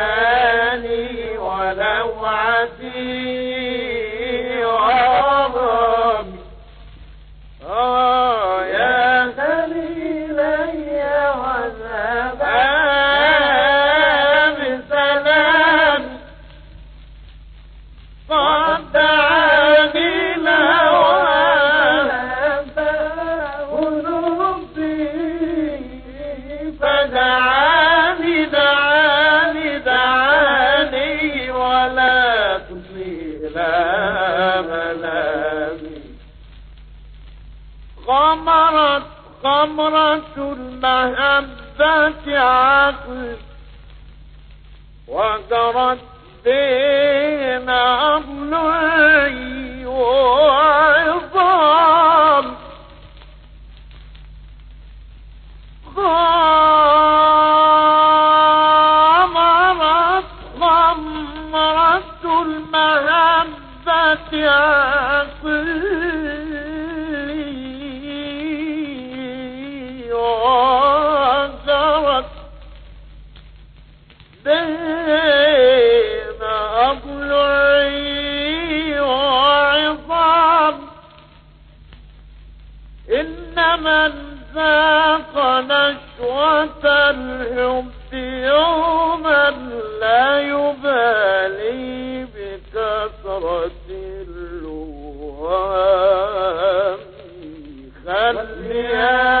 فالليالي ولوعتي وغرامي غمرت غمرة المحبة عقلي وجرت بين أضلعي وعظام. غمرت غمرت المحبة عقلي بين أضلعي وعظام. إن من ذاق نشوة الحب يوما لا يبالي بكثرة اللوام. وغرامي آه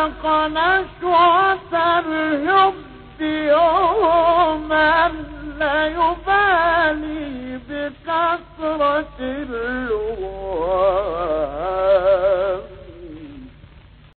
ذاق نشوة الحب يوما لا يبالي بكثرة اللوام